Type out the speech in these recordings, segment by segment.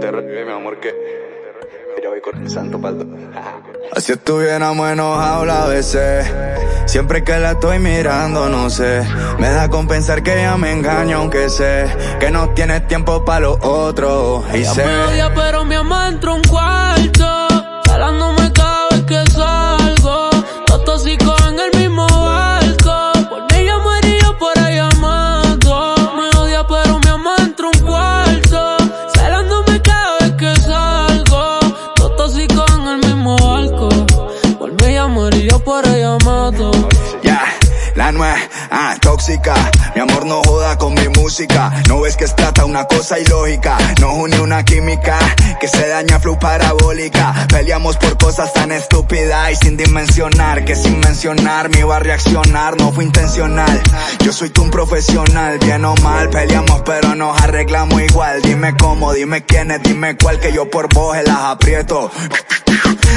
te mi amor, que ya voy con el santo paldo. Así estuviéramos enojados a veces. Siempre que la estoy mirando, no sé. Me da con pensar que ella me engaña, aunque sé que no tiene tiempo para lo otro. Y ella sé. me odia, pero mi amor entró un cuarto. La nueva, ah, tóxica. Mi amor no joda con mi música. No ves que es plata una cosa ilógica. Nos une una química que se daña flu parabólica. Peleamos por cosas tan estúpidas y sin dimensionar. Que sin mencionar me iba a reaccionar. No fue intencional. Yo soy tú un profesional, bien o mal. Peleamos pero nos arreglamos igual. Dime cómo, dime quién es, dime cuál. Que yo por vos las aprieto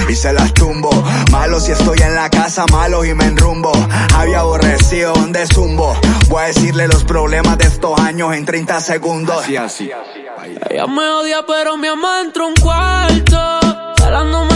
y se las tumbo. Malo si estoy en la casa, malo y me enrumbo. Había aborrecido donde zumbo. Voy a decirle los problemas de estos años en 30 segundos. Así, así. Ella me odia, pero mi amor entró un cuarto. Jalándome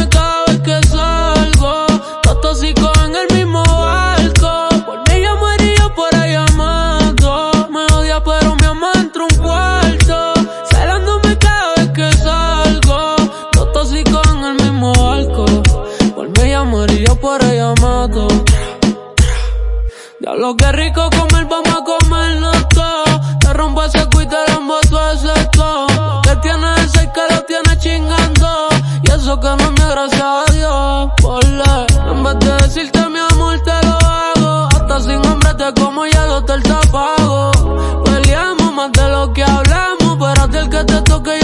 Diablo que rico comer, vamos a comernos todo. Te rompo ese cu y te rompo todo ese todo. Que tiene ese que lo tiene chingando. Y eso que no me gracias a Dios. Por ley. En vez de decirte mi amor, te lo hago. Hasta sin hombre te como y el hotel te pago. Peleamos más de lo que hablamos. Pero a ti el que te toque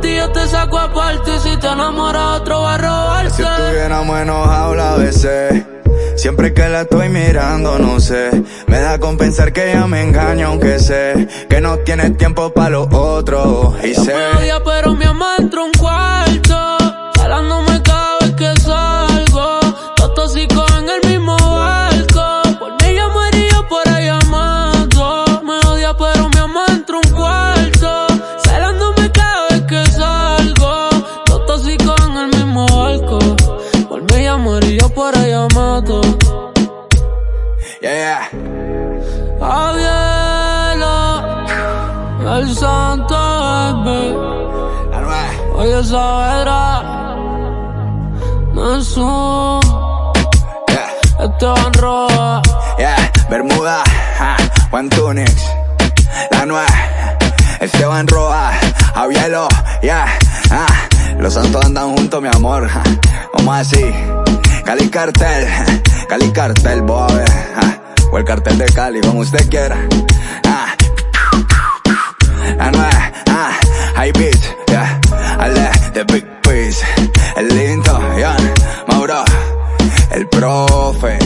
ti yo te saco aparte si te enamoras otro va a Si robarte. estuviéramos enojados a veces. Siempre que la estoy mirando, no sé. Me da con pensar que ella me engaña, aunque sé que no tiene tiempo para lo otro. Y sé. Me odia pero mi amor entró un cuarto. Moriría por ella mato. Yeah, yeah. Javier, el santo. La nueva. Oye, Saavedra, no es un Yeah, Esteban Roja. yeah. Bermuda, ja. Juan Tunix. La nueva. Esteban Roja. Avielo, yeah. Ah. Los santos andan juntos, mi amor. Vamos así. Cali Cartel. Cali Cartel, bobe. ja. O el cartel de Cali, como usted quiera. Ah. La nueva, ah, high beat, yeah, ale, the big piece, el lindo, yeah, Mauro, el profe.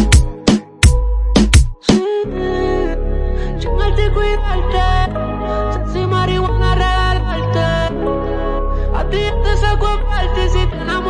A ti te saco a